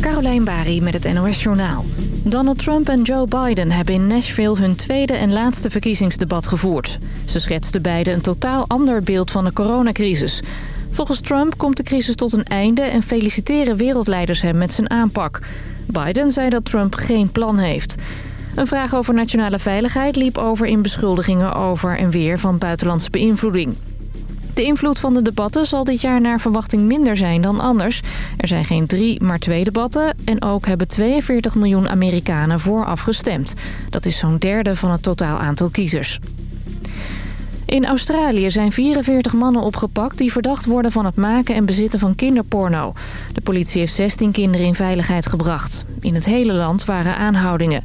Carolijn Bari met het NOS Journaal. Donald Trump en Joe Biden hebben in Nashville hun tweede en laatste verkiezingsdebat gevoerd. Ze schetsten beide een totaal ander beeld van de coronacrisis. Volgens Trump komt de crisis tot een einde en feliciteren wereldleiders hem met zijn aanpak. Biden zei dat Trump geen plan heeft. Een vraag over nationale veiligheid liep over in beschuldigingen over en weer van buitenlandse beïnvloeding. De invloed van de debatten zal dit jaar naar verwachting minder zijn dan anders. Er zijn geen drie, maar twee debatten. En ook hebben 42 miljoen Amerikanen vooraf gestemd. Dat is zo'n derde van het totaal aantal kiezers. In Australië zijn 44 mannen opgepakt die verdacht worden van het maken en bezitten van kinderporno. De politie heeft 16 kinderen in veiligheid gebracht. In het hele land waren aanhoudingen.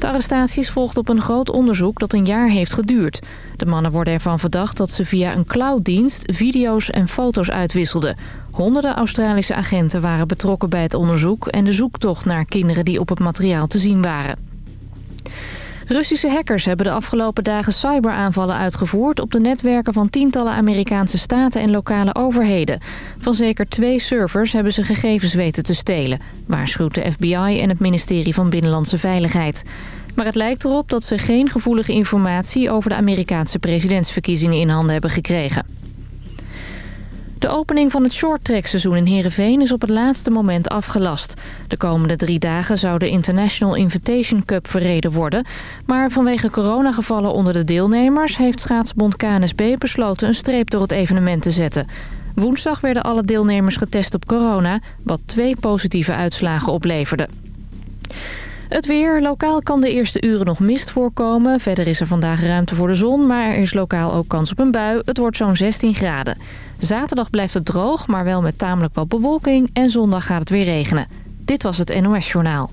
De arrestaties volgden op een groot onderzoek dat een jaar heeft geduurd. De mannen worden ervan verdacht dat ze via een clouddienst video's en foto's uitwisselden. Honderden Australische agenten waren betrokken bij het onderzoek... en de zoektocht naar kinderen die op het materiaal te zien waren. Russische hackers hebben de afgelopen dagen cyberaanvallen uitgevoerd... op de netwerken van tientallen Amerikaanse staten en lokale overheden. Van zeker twee servers hebben ze gegevens weten te stelen... waarschuwt de FBI en het ministerie van Binnenlandse Veiligheid. Maar het lijkt erop dat ze geen gevoelige informatie... over de Amerikaanse presidentsverkiezingen in handen hebben gekregen. De opening van het shorttrack-seizoen in Heerenveen is op het laatste moment afgelast. De komende drie dagen zou de International Invitation Cup verreden worden. Maar vanwege coronagevallen onder de deelnemers... heeft schaatsbond KNSB besloten een streep door het evenement te zetten. Woensdag werden alle deelnemers getest op corona... wat twee positieve uitslagen opleverde. Het weer. Lokaal kan de eerste uren nog mist voorkomen. Verder is er vandaag ruimte voor de zon, maar er is lokaal ook kans op een bui. Het wordt zo'n 16 graden. Zaterdag blijft het droog, maar wel met tamelijk wat bewolking. En zondag gaat het weer regenen. Dit was het NOS Journaal.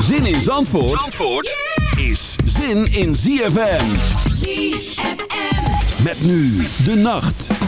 Zin in Zandvoort, Zandvoort is zin in ZFM. ZFM. Met nu de nacht.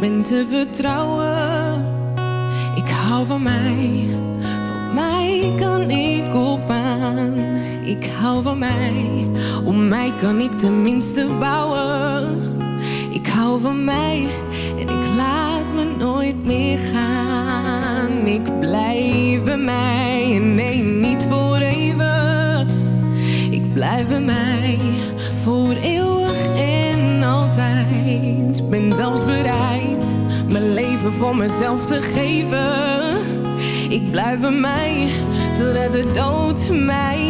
Ben te vertrouwen. Ik hou van mij, van mij kan ik op aan. Ik hou van mij, om mij kan ik tenminste bouwen. Ik hou van mij en ik laat me nooit meer gaan. Ik blijf bij mij en nee, niet voor even blijf bij mij voor eeuwig en altijd. Ben zelfs bereid mijn leven voor mezelf te geven. Ik blijf bij mij totdat de dood mij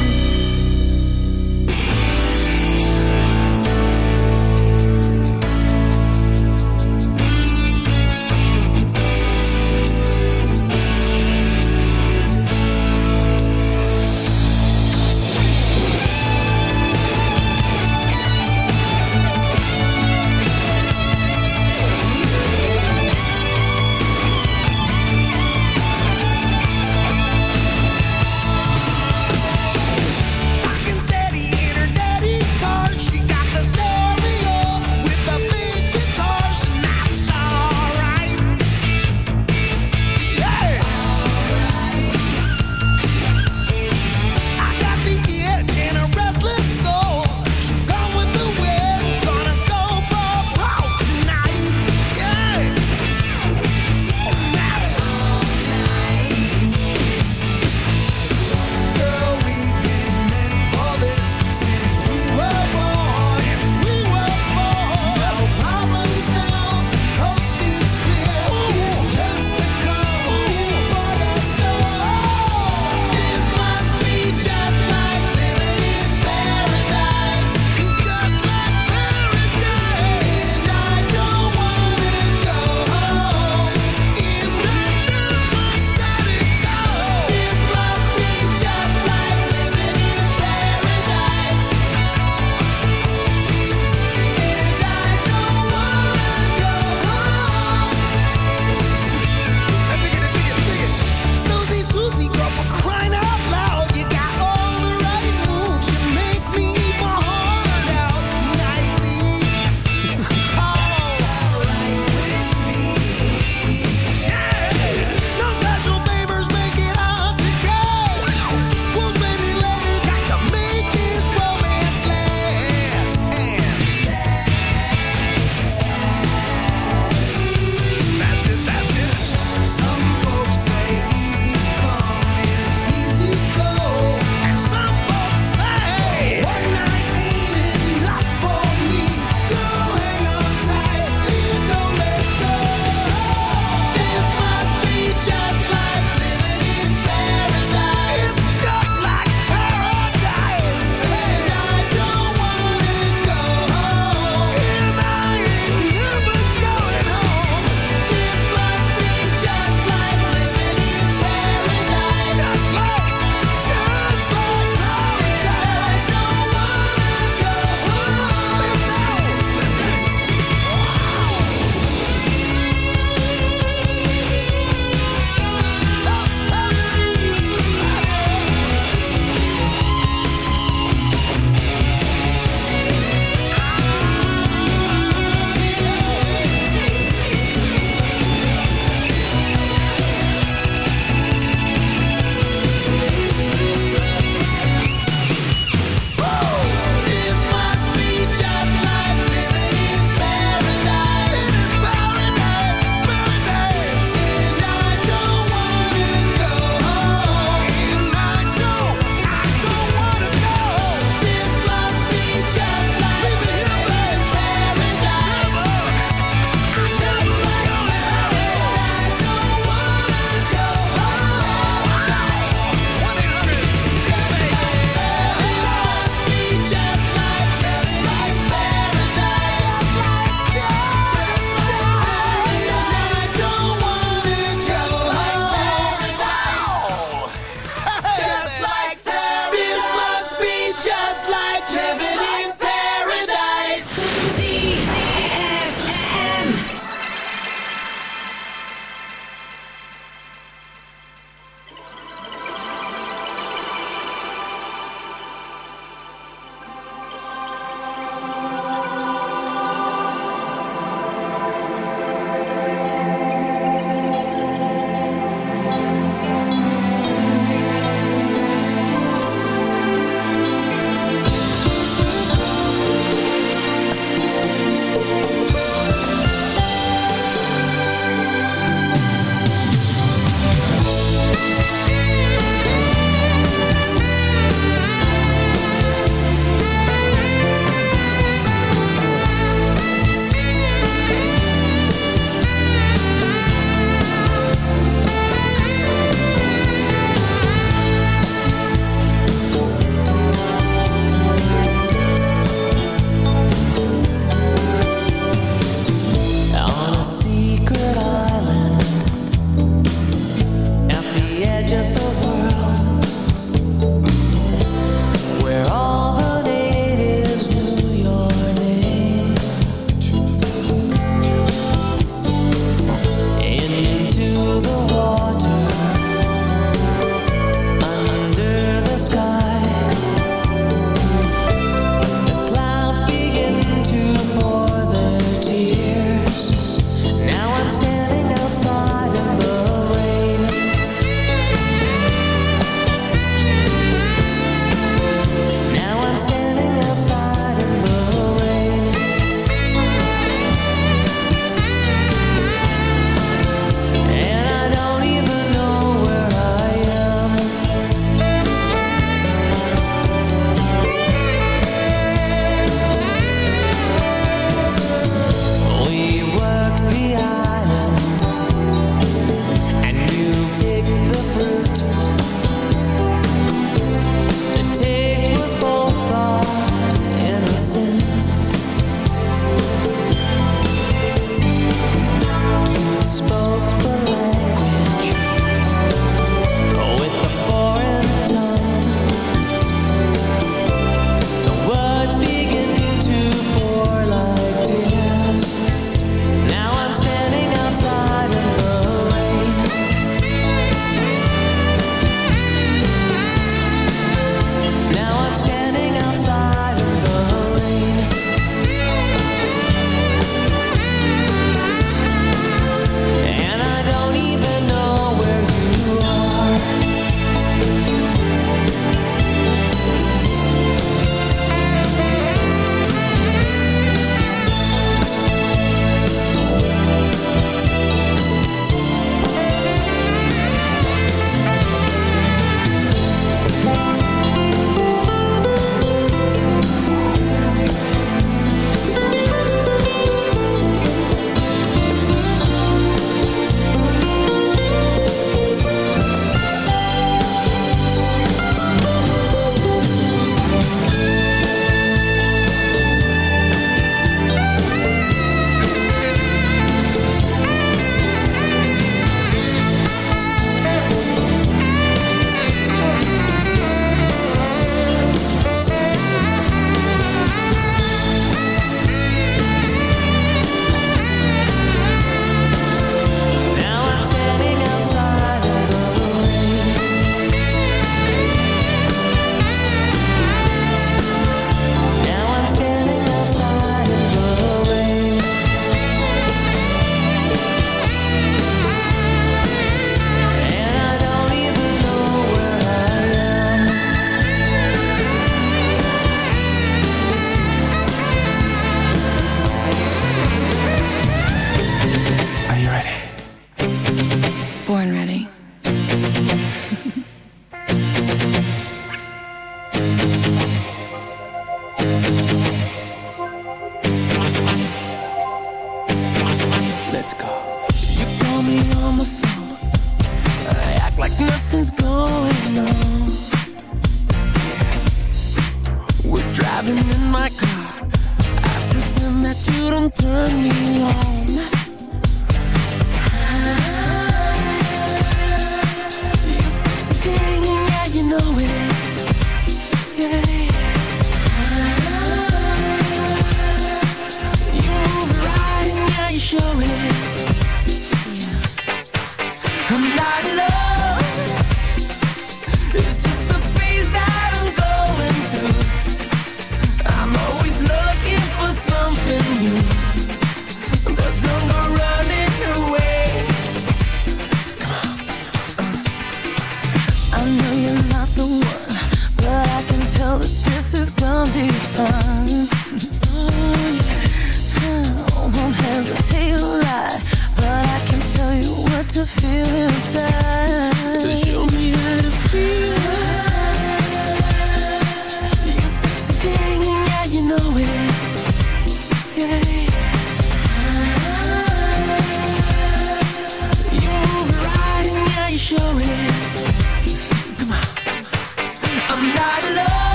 insurance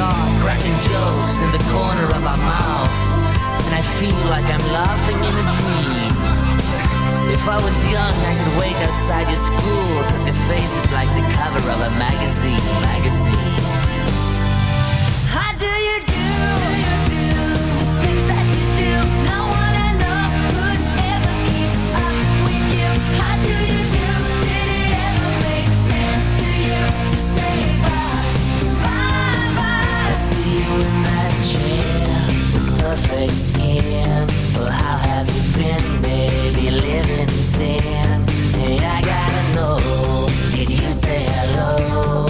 Cracking jokes in the corner of our mouths. And I feel like I'm laughing in a dream. If I was young, I could wait outside your school, cause your face is like the cover of a magazine, magazine. How do you perfect skin. Well, how have you been, baby? Living in sin. Hey, I gotta know. Did you say hello?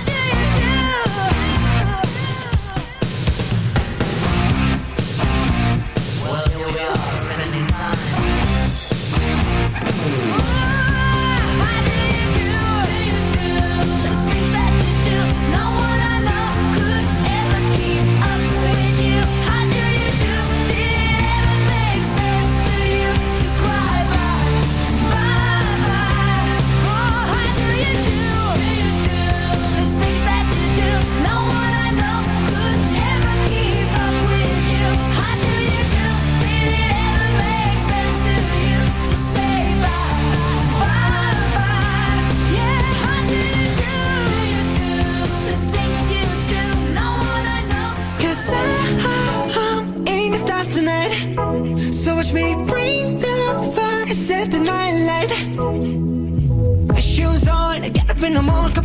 Watch me bring the fire, set the night light. My shoes on, get up in the morning,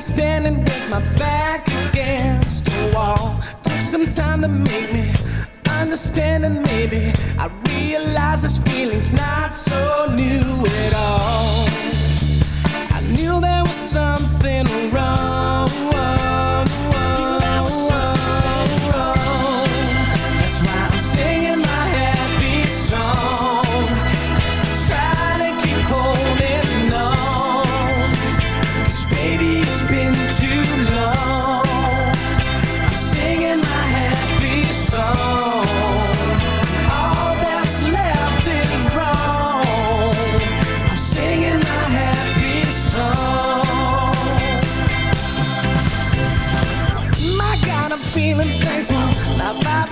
standing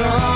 sun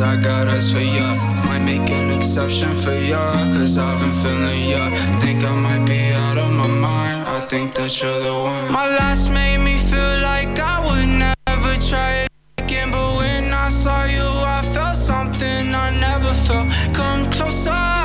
I got us for ya. Might make an exception for ya Cause I've been feeling ya. Think I might be out of my mind. I think that you're the one. My last made me feel like I would never try it again. But when I saw you I felt something I never felt. Come closer.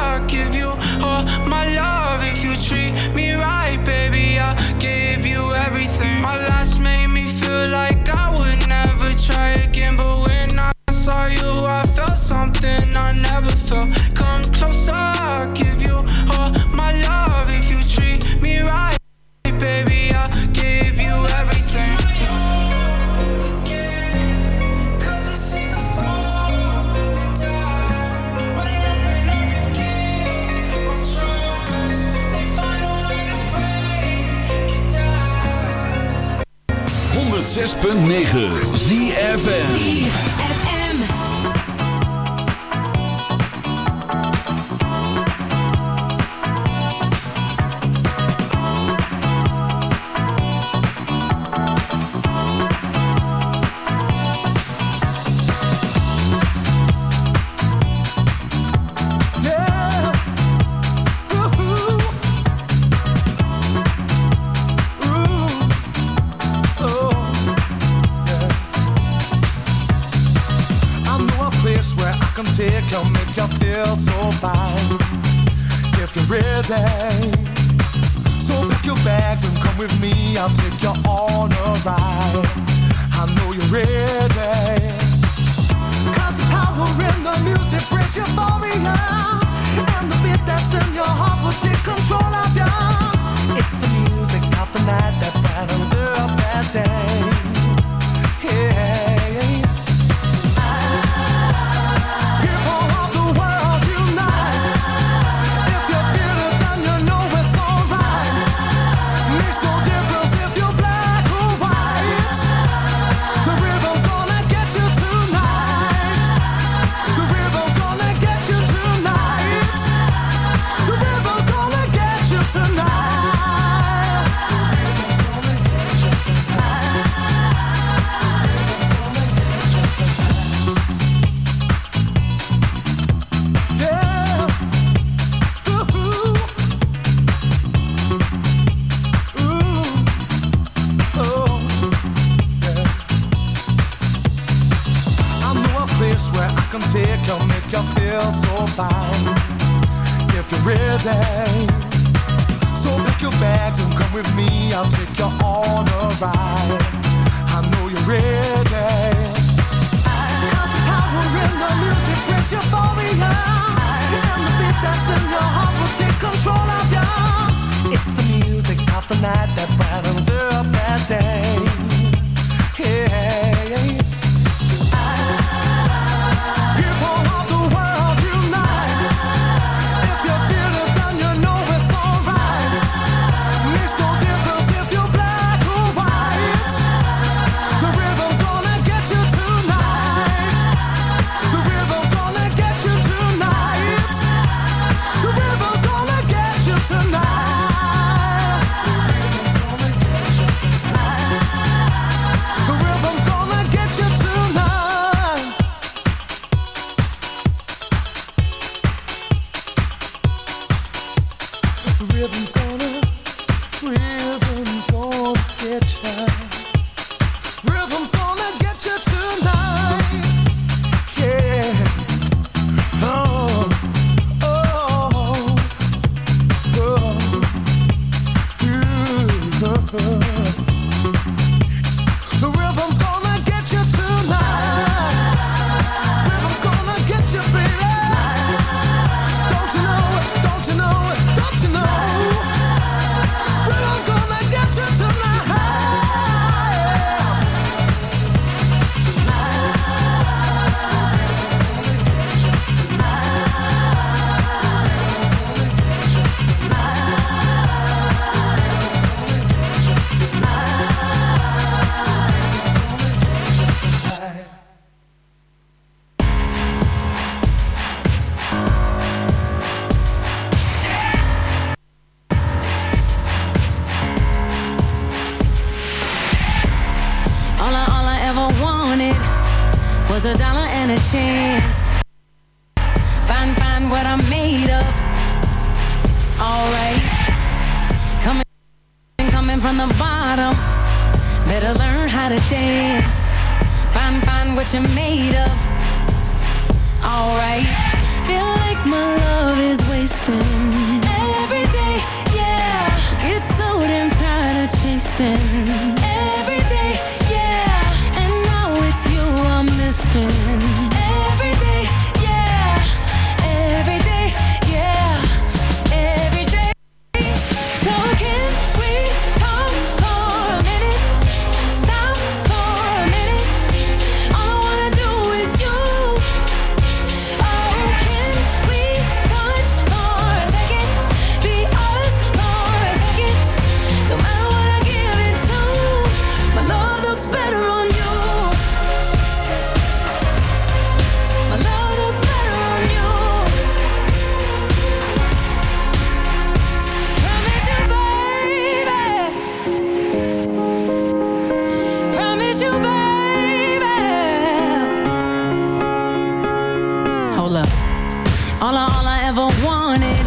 All I, all I ever wanted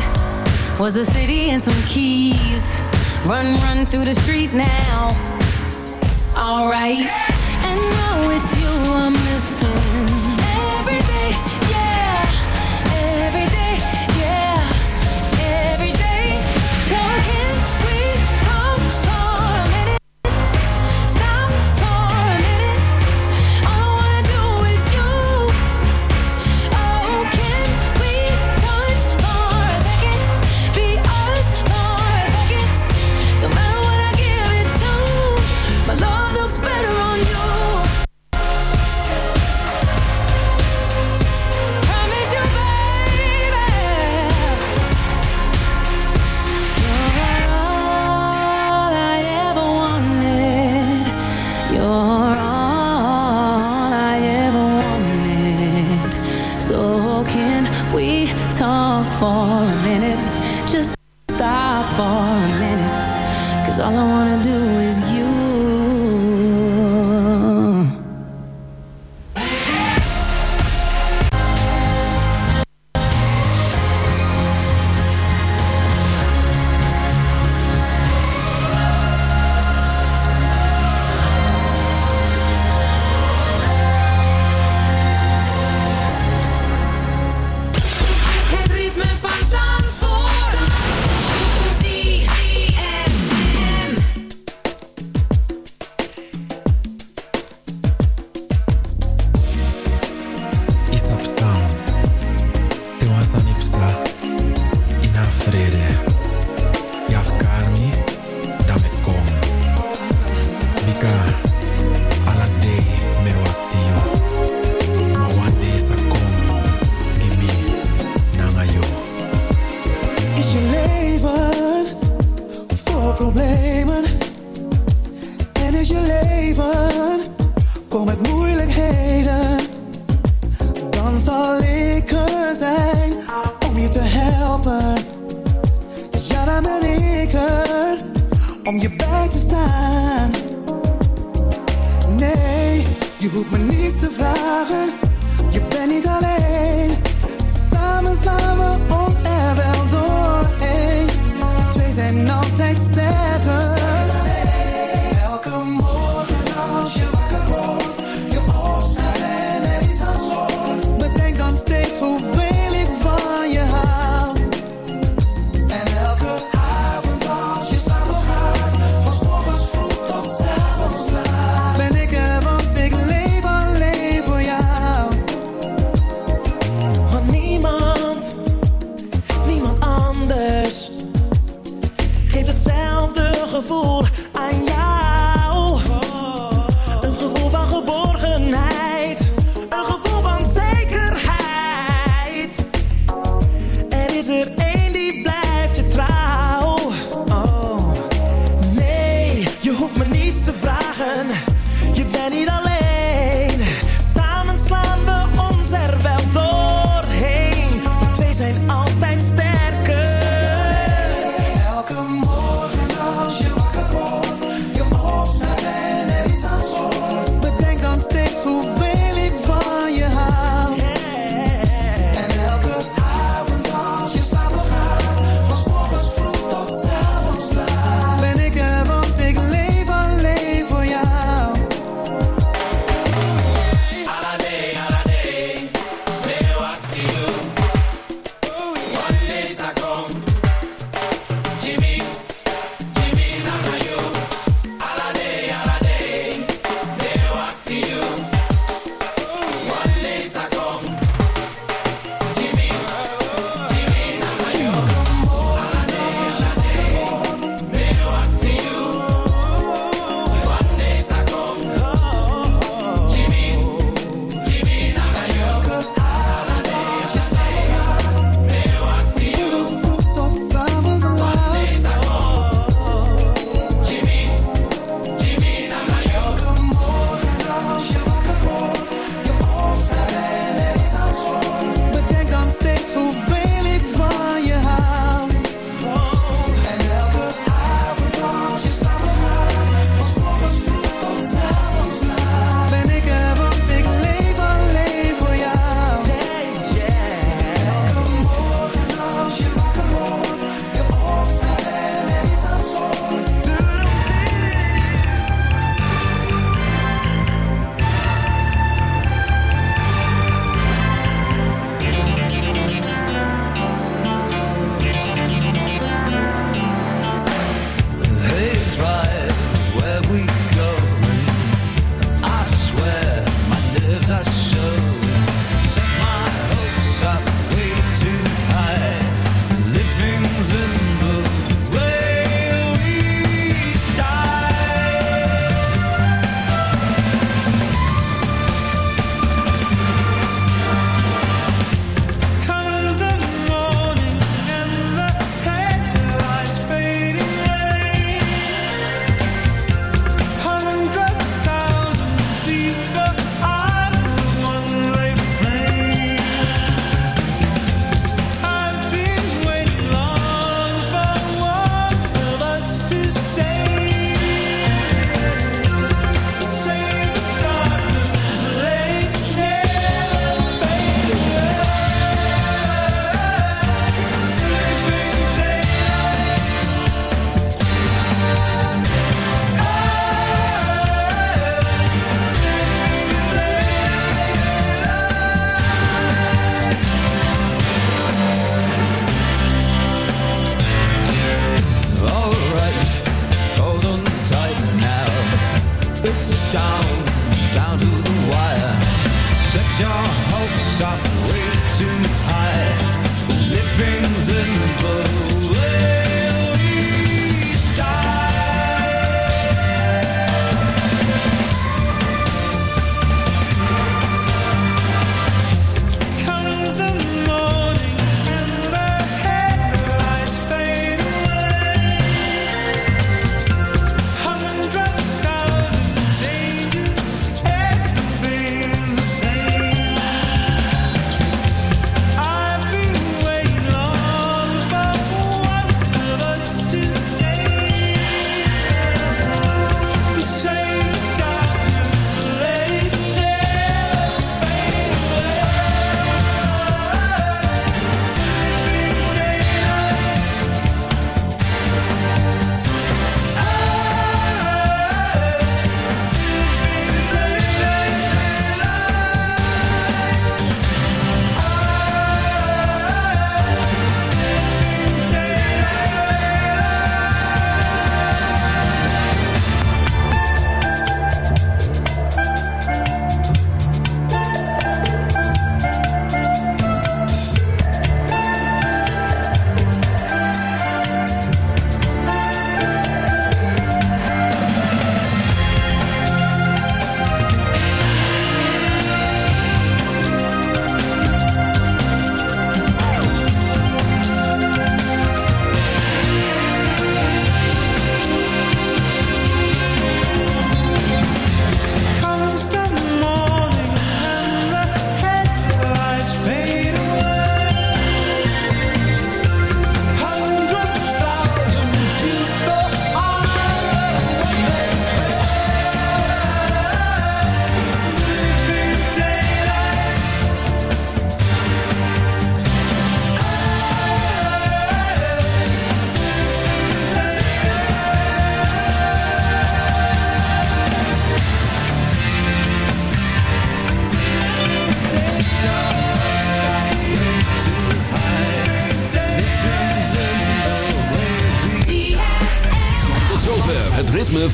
was a city and some keys. Run, run through the street now. Alright. And now it's you, I'm